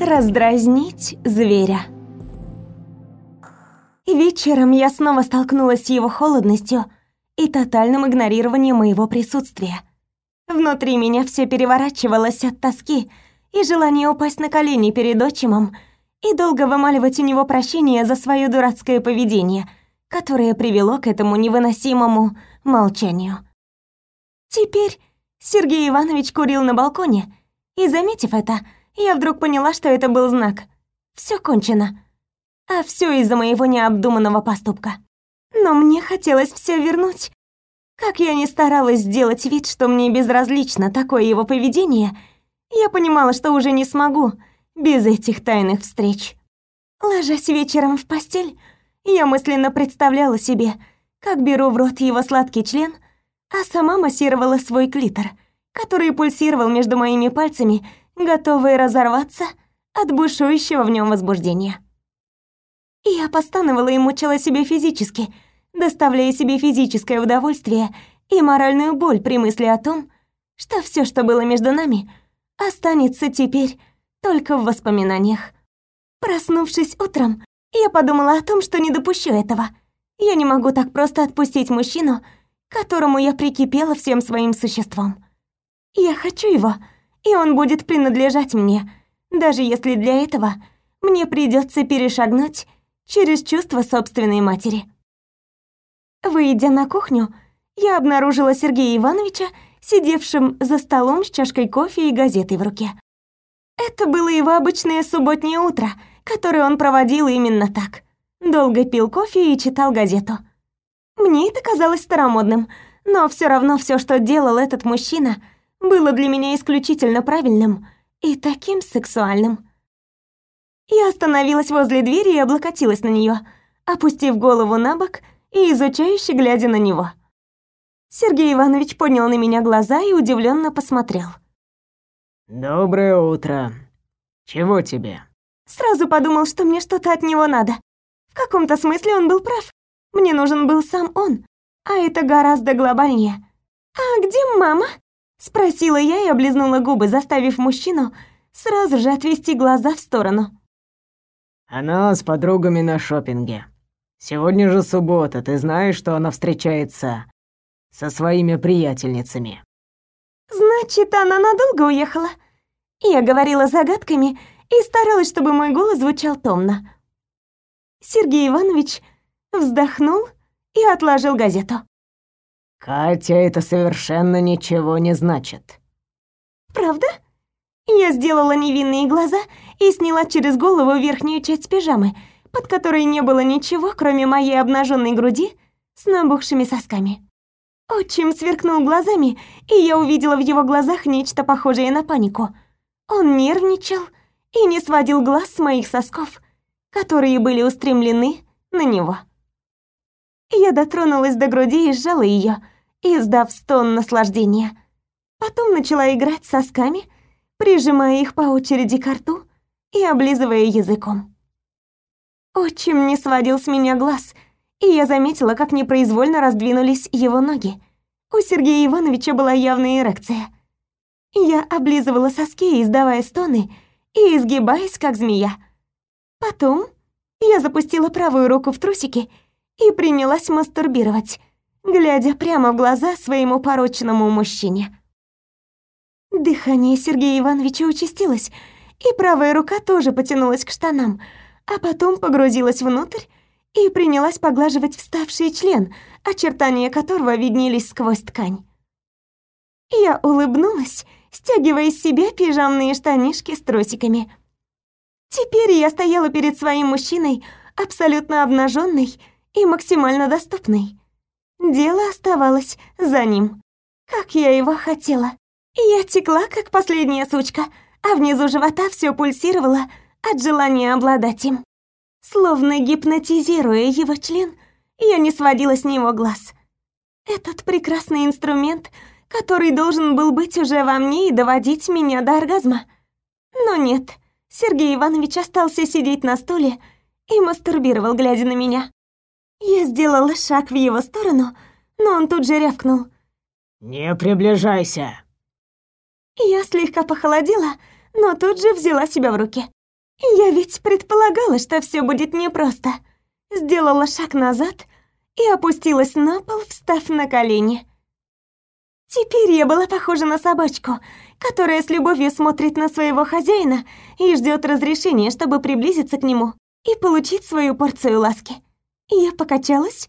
Раздразнить зверя. Вечером я снова столкнулась с его холодностью и тотальным игнорированием моего присутствия. Внутри меня все переворачивалось от тоски и желания упасть на колени перед отчимом и долго вымаливать у него прощение за свое дурацкое поведение, которое привело к этому невыносимому молчанию. Теперь Сергей Иванович курил на балконе, и, заметив это, я вдруг поняла, что это был знак. Все кончено. А все из-за моего необдуманного поступка. Но мне хотелось все вернуть. Как я ни старалась сделать вид, что мне безразлично такое его поведение, я понимала, что уже не смогу без этих тайных встреч. Ложась вечером в постель, я мысленно представляла себе, как беру в рот его сладкий член, а сама массировала свой клитор, который пульсировал между моими пальцами, готовый разорваться от бушующего в нем возбуждения. Я постановала и мучила себя физически, доставляя себе физическое удовольствие и моральную боль при мысли о том, что все, что было между нами, останется теперь только в воспоминаниях. Проснувшись утром, я подумала о том, что не допущу этого. Я не могу так просто отпустить мужчину, которому я прикипела всем своим существом. Я хочу его, и он будет принадлежать мне, даже если для этого мне придется перешагнуть через чувство собственной матери. Выйдя на кухню, я обнаружила Сергея Ивановича, сидевшим за столом с чашкой кофе и газетой в руке. Это было его обычное субботнее утро, которое он проводил именно так. Долго пил кофе и читал газету. Мне это казалось старомодным, но все равно все, что делал этот мужчина, было для меня исключительно правильным и таким сексуальным. Я остановилась возле двери и облокотилась на нее, опустив голову на бок и изучающе глядя на него. Сергей Иванович поднял на меня глаза и удивленно посмотрел. «Доброе утро. Чего тебе?» Сразу подумал, что мне что-то от него надо. В каком-то смысле он был прав. Мне нужен был сам он, а это гораздо глобальнее. «А где мама?» — спросила я и облизнула губы, заставив мужчину сразу же отвести глаза в сторону. «Она с подругами на шопинге. Сегодня же суббота, ты знаешь, что она встречается со своими приятельницами?» «Значит, она надолго уехала?» Я говорила загадками и старалась, чтобы мой голос звучал томно. Сергей Иванович вздохнул и отложил газету. «Катя, это совершенно ничего не значит». «Правда?» Я сделала невинные глаза и сняла через голову верхнюю часть пижамы, под которой не было ничего, кроме моей обнаженной груди с набухшими сосками. Отчим сверкнул глазами, и я увидела в его глазах нечто похожее на панику. Он нервничал и не сводил глаз с моих сосков, которые были устремлены на него. Я дотронулась до груди и сжала ее, издав стон наслаждения. Потом начала играть сосками, прижимая их по очереди к рту и облизывая языком. Отчим не сводил с меня глаз, и я заметила, как непроизвольно раздвинулись его ноги. У Сергея Ивановича была явная эрекция. Я облизывала соски, издавая стоны и изгибаясь, как змея. Потом я запустила правую руку в трусики и принялась мастурбировать, глядя прямо в глаза своему порочному мужчине. Дыхание Сергея Ивановича участилось, и правая рука тоже потянулась к штанам, а потом погрузилась внутрь и принялась поглаживать вставший член, очертания которого виднелись сквозь ткань. Я улыбнулась, стягивая с себя пижамные штанишки с трусиками. Теперь я стояла перед своим мужчиной абсолютно обнаженной и максимально доступной. Дело оставалось за ним. Как я его хотела. Я текла, как последняя сучка, а внизу живота все пульсировало от желания обладать им. Словно гипнотизируя его член, я не сводила с него глаз. Этот прекрасный инструмент, который должен был быть уже во мне и доводить меня до оргазма. Но нет, Сергей Иванович остался сидеть на стуле и мастурбировал, глядя на меня. Я сделала шаг в его сторону, но он тут же рявкнул. «Не приближайся!» Я слегка похолодела, но тут же взяла себя в руки. Я ведь предполагала, что все будет непросто. Сделала шаг назад и опустилась на пол, встав на колени. Теперь я была похожа на собачку, которая с любовью смотрит на своего хозяина и ждет разрешения, чтобы приблизиться к нему и получить свою порцию ласки. Я покачалась,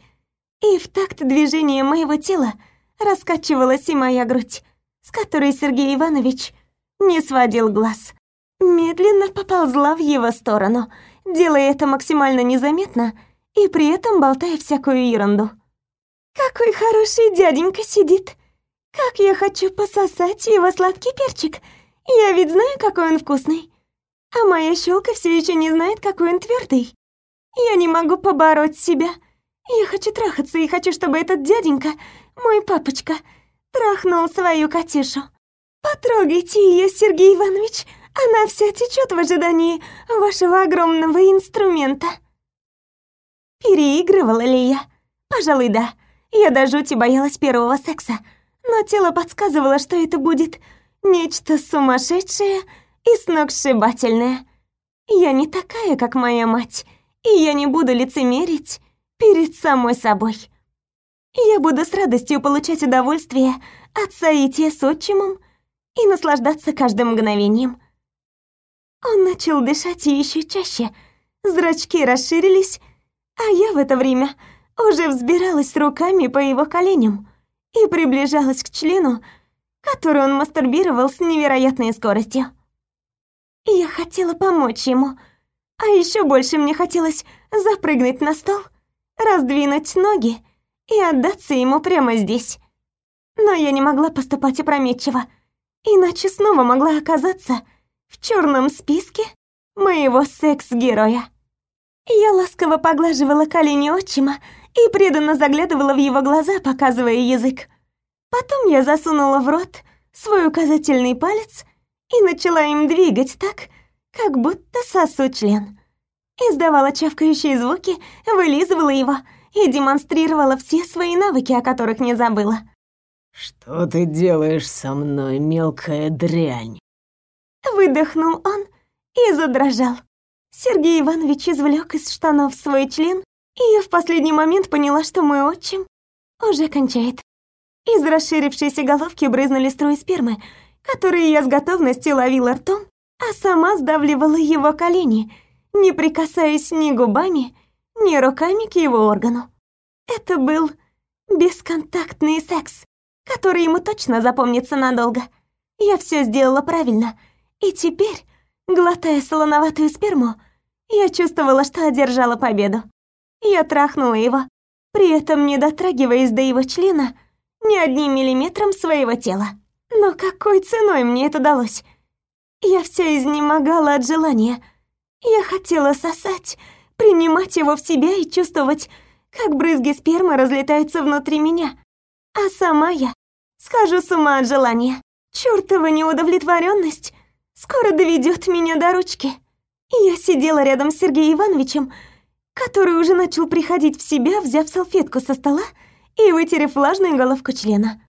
и в такт движения моего тела раскачивалась и моя грудь, с которой Сергей Иванович не сводил глаз. Медленно поползла в его сторону, делая это максимально незаметно и при этом болтая всякую ерунду. «Какой хороший дяденька сидит!» Как я хочу пососать его сладкий перчик. Я ведь знаю, какой он вкусный. А моя щелка все еще не знает, какой он твердый. Я не могу побороть себя. Я хочу трахаться и хочу, чтобы этот дяденька, мой папочка, трахнул свою Катюшу. Потрогайте ее, Сергей Иванович. Она вся течет в ожидании вашего огромного инструмента. Переигрывала ли я? Пожалуй, да. Я до жути боялась первого секса но тело подсказывало, что это будет нечто сумасшедшее и сногсшибательное. Я не такая, как моя мать, и я не буду лицемерить перед самой собой. Я буду с радостью получать удовольствие от соития с отчимом и наслаждаться каждым мгновением. Он начал дышать еще чаще, зрачки расширились, а я в это время уже взбиралась руками по его коленям и приближалась к члену, который он мастурбировал с невероятной скоростью. Я хотела помочь ему, а еще больше мне хотелось запрыгнуть на стол, раздвинуть ноги и отдаться ему прямо здесь. Но я не могла поступать опрометчиво, иначе снова могла оказаться в черном списке моего секс-героя. Я ласково поглаживала колени отчима, и преданно заглядывала в его глаза, показывая язык. Потом я засунула в рот свой указательный палец и начала им двигать так, как будто сосу член. Издавала чавкающие звуки, вылизывала его и демонстрировала все свои навыки, о которых не забыла. «Что ты делаешь со мной, мелкая дрянь?» Выдохнул он и задрожал. Сергей Иванович извлек из штанов свой член и я в последний момент поняла, что мой отчим уже кончает. Из расширившейся головки брызнули струи спермы, которые я с готовностью ловила ртом, а сама сдавливала его колени, не прикасаясь ни губами, ни руками к его органу. Это был бесконтактный секс, который ему точно запомнится надолго. Я все сделала правильно, и теперь, глотая солоноватую сперму, я чувствовала, что одержала победу. Я трахнула его, при этом не дотрагиваясь до его члена ни одним миллиметром своего тела. Но какой ценой мне это далось? Я вся изнемогала от желания. Я хотела сосать, принимать его в себя и чувствовать, как брызги спермы разлетаются внутри меня. А сама я схожу с ума от желания. Чёртова неудовлетворенность скоро доведет меня до ручки. Я сидела рядом с Сергеем Ивановичем, который уже начал приходить в себя, взяв салфетку со стола и вытерев влажную головку члена.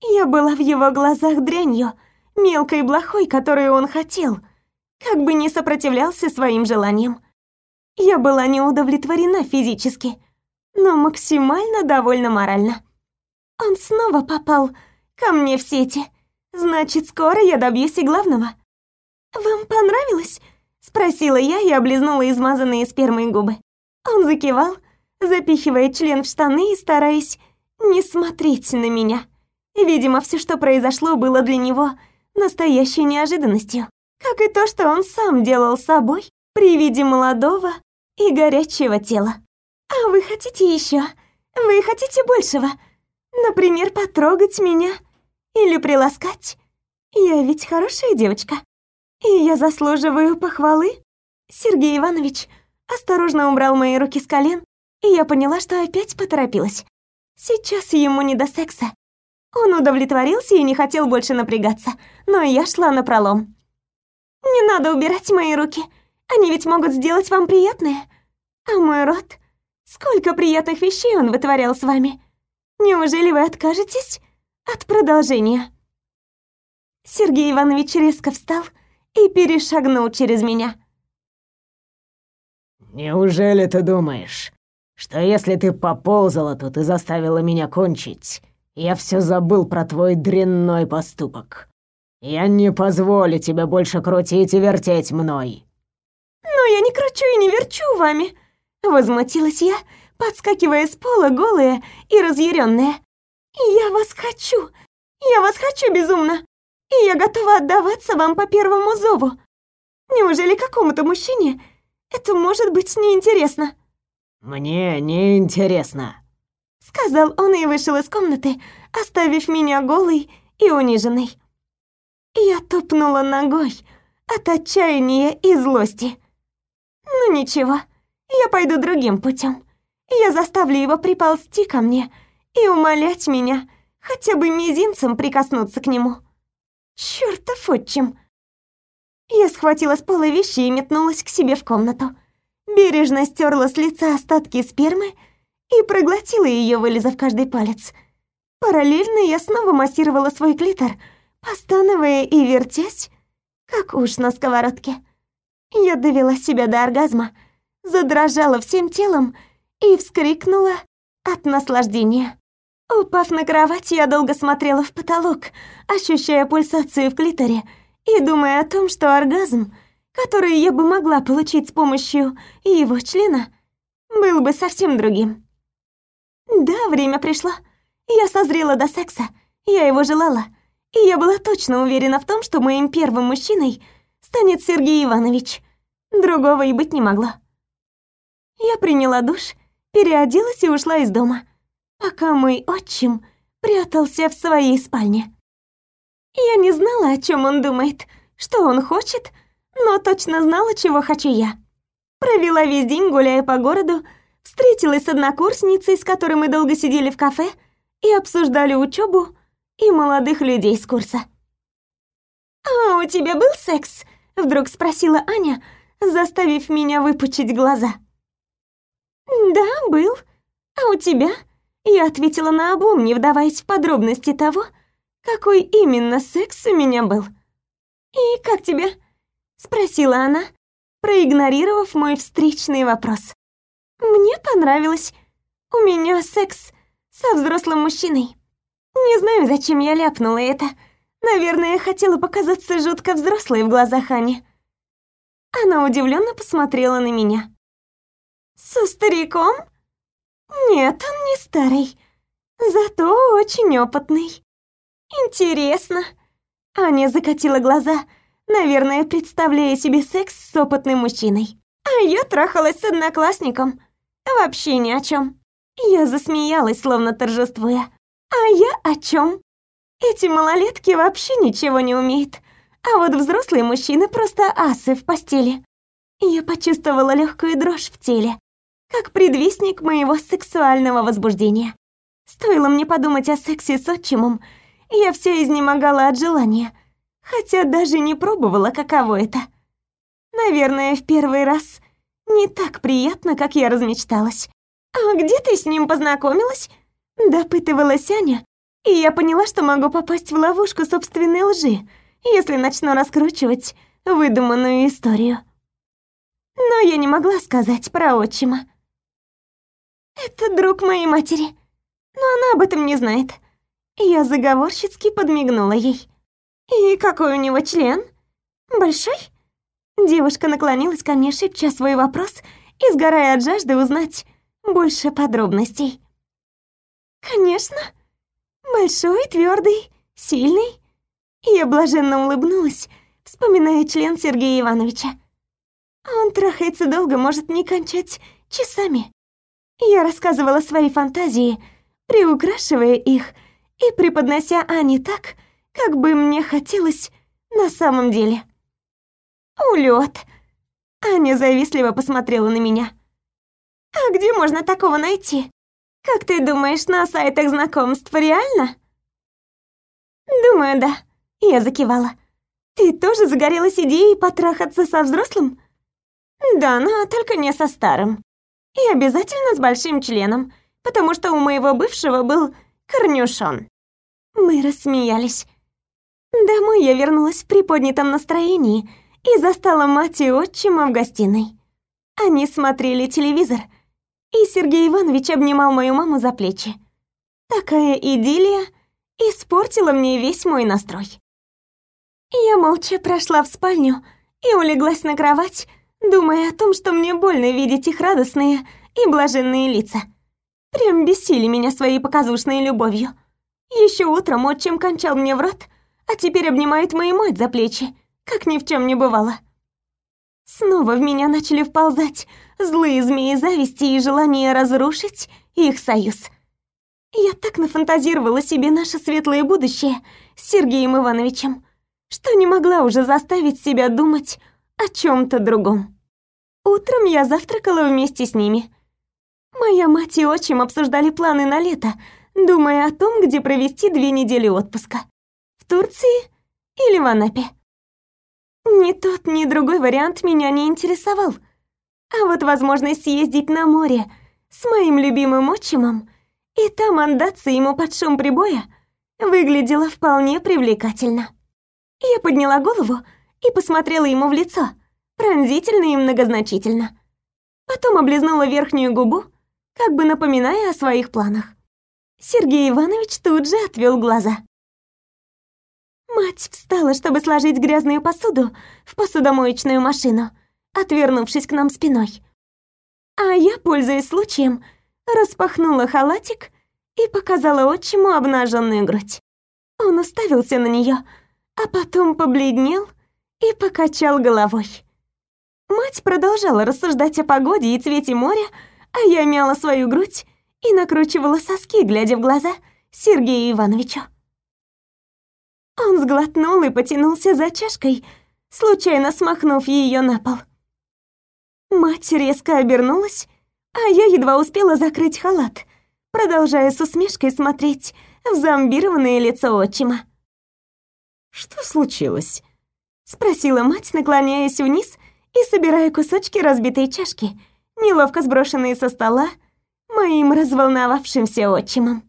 Я была в его глазах дрянью, мелкой блохой, которую он хотел, как бы не сопротивлялся своим желаниям. Я была не удовлетворена физически, но максимально довольна морально. Он снова попал ко мне в сети. Значит, скоро я добьюсь и главного. «Вам понравилось?» Спросила я и облизнула измазанные спермой губы. Он закивал, запихивая член в штаны и стараясь не смотреть на меня. Видимо, все, что произошло, было для него настоящей неожиданностью. Как и то, что он сам делал с собой при виде молодого и горячего тела. «А вы хотите еще? Вы хотите большего? Например, потрогать меня? Или приласкать? Я ведь хорошая девочка». И я заслуживаю похвалы? Сергей Иванович осторожно убрал мои руки с колен, и я поняла, что опять поторопилась. Сейчас ему не до секса. Он удовлетворился и не хотел больше напрягаться, но я шла на пролом. Не надо убирать мои руки. Они ведь могут сделать вам приятное. А мой рот... Сколько приятных вещей он вытворял с вами. Неужели вы откажетесь от продолжения? Сергей Иванович резко встал и перешагнул через меня. Неужели ты думаешь, что если ты поползала тут и заставила меня кончить, я все забыл про твой дрянной поступок? Я не позволю тебе больше крутить и вертеть мной. Но я не кручу и не верчу вами, возмутилась я, подскакивая с пола голая и разъяренная. Я вас хочу. Я вас хочу безумно. И я готова отдаваться вам по первому зову. Неужели какому-то мужчине это может быть неинтересно? Мне неинтересно, сказал он и вышел из комнаты, оставив меня голой и униженной. Я топнула ногой от отчаяния и злости. Ну ничего, я пойду другим путем. Я заставлю его приползти ко мне и умолять меня хотя бы мизинцем прикоснуться к нему. Чёртов отчим! Я схватила с пола вещи и метнулась к себе в комнату. Бережно стерла с лица остатки спермы и проглотила ее, вылезав каждый палец. Параллельно я снова массировала свой клитор, постановая и вертясь, как уж на сковородке. Я довела себя до оргазма, задрожала всем телом и вскрикнула от наслаждения. Упав на кровать, я долго смотрела в потолок, ощущая пульсацию в клиторе и думая о том, что оргазм, который я бы могла получить с помощью его члена, был бы совсем другим. Да, время пришло. Я созрела до секса, я его желала, и я была точно уверена в том, что моим первым мужчиной станет Сергей Иванович. Другого и быть не могло. Я приняла душ, переоделась и ушла из дома пока мой отчим прятался в своей спальне. Я не знала, о чем он думает, что он хочет, но точно знала, чего хочу я. Провела весь день, гуляя по городу, встретилась с однокурсницей, с которой мы долго сидели в кафе и обсуждали учебу и молодых людей с курса. «А у тебя был секс?» — вдруг спросила Аня, заставив меня выпучить глаза. «Да, был. А у тебя?» Я ответила на обум, не вдаваясь в подробности того, какой именно секс у меня был. «И как тебе?» — спросила она, проигнорировав мой встречный вопрос. «Мне понравилось. У меня секс со взрослым мужчиной. Не знаю, зачем я ляпнула это. Наверное, хотела показаться жутко взрослой в глазах Ани». Она удивленно посмотрела на меня. «Со стариком?» Нет, он не старый, зато очень опытный. Интересно. Аня закатила глаза, наверное, представляя себе секс с опытным мужчиной. А я трахалась с одноклассником. Вообще ни о чем. Я засмеялась, словно торжествуя. А я о чем? Эти малолетки вообще ничего не умеют. А вот взрослые мужчины просто асы в постели. Я почувствовала легкую дрожь в теле, как предвестник моего сексуального возбуждения. Стоило мне подумать о сексе с отчимом, я все изнемогала от желания, хотя даже не пробовала, каково это. Наверное, в первый раз не так приятно, как я размечталась. «А где ты с ним познакомилась?» Допытывалась Аня, и я поняла, что могу попасть в ловушку собственной лжи, если начну раскручивать выдуманную историю. Но я не могла сказать про отчима. «Это друг моей матери, но она об этом не знает». Я заговорщицки подмигнула ей. «И какой у него член? Большой?» Девушка наклонилась ко мне, шепча свой вопрос и сгорая от жажды узнать больше подробностей. «Конечно. Большой, твердый, сильный». Я блаженно улыбнулась, вспоминая член Сергея Ивановича. Он трахается долго, может не кончать часами. Я рассказывала свои фантазии, приукрашивая их и преподнося Ане так, как бы мне хотелось на самом деле. Улет. Аня завистливо посмотрела на меня. «А где можно такого найти? Как ты думаешь, на сайтах знакомств реально?» «Думаю, да», — я закивала. «Ты тоже загорелась идеей потрахаться со взрослым?» «Да, но только не со старым. И обязательно с большим членом, потому что у моего бывшего был корнюшон. Мы рассмеялись. Домой я вернулась в приподнятом настроении и застала мать и отчима в гостиной. Они смотрели телевизор, и Сергей Иванович обнимал мою маму за плечи. Такая идиллия испортила мне весь мой настрой. Я молча прошла в спальню и улеглась на кровать, думая о том, что мне больно видеть их радостные и блаженные лица. Прям бесили меня своей показушной любовью. Еще утром отчим кончал мне в рот, а теперь обнимает мою мать за плечи, как ни в чем не бывало. Снова в меня начали вползать злые змеи зависти и желание разрушить их союз. Я так нафантазировала себе наше светлое будущее с Сергеем Ивановичем, что не могла уже заставить себя думать о чем то другом. Утром я завтракала вместе с ними. Моя мать и отчим обсуждали планы на лето, думая о том, где провести две недели отпуска. В Турции или в Анапе. Ни тот, ни другой вариант меня не интересовал. А вот возможность съездить на море с моим любимым отчимом и там отдаться ему под шум прибоя выглядела вполне привлекательно. Я подняла голову и посмотрела ему в лицо, пронзительно и многозначительно. Потом облизнула верхнюю губу, как бы напоминая о своих планах. Сергей Иванович тут же отвел глаза. Мать встала, чтобы сложить грязную посуду в посудомоечную машину, отвернувшись к нам спиной. А я, пользуясь случаем, распахнула халатик и показала отчиму обнаженную грудь. Он уставился на нее, а потом побледнел и покачал головой. Мать продолжала рассуждать о погоде и цвете моря, а я мяла свою грудь и накручивала соски, глядя в глаза Сергею Ивановичу. Он сглотнул и потянулся за чашкой, случайно смахнув ее на пол. Мать резко обернулась, а я едва успела закрыть халат, продолжая с усмешкой смотреть в зомбированное лицо отчима. «Что случилось?» — спросила мать, наклоняясь вниз и собирая кусочки разбитой чашки, неловко сброшенные со стола моим разволновавшимся отчимом.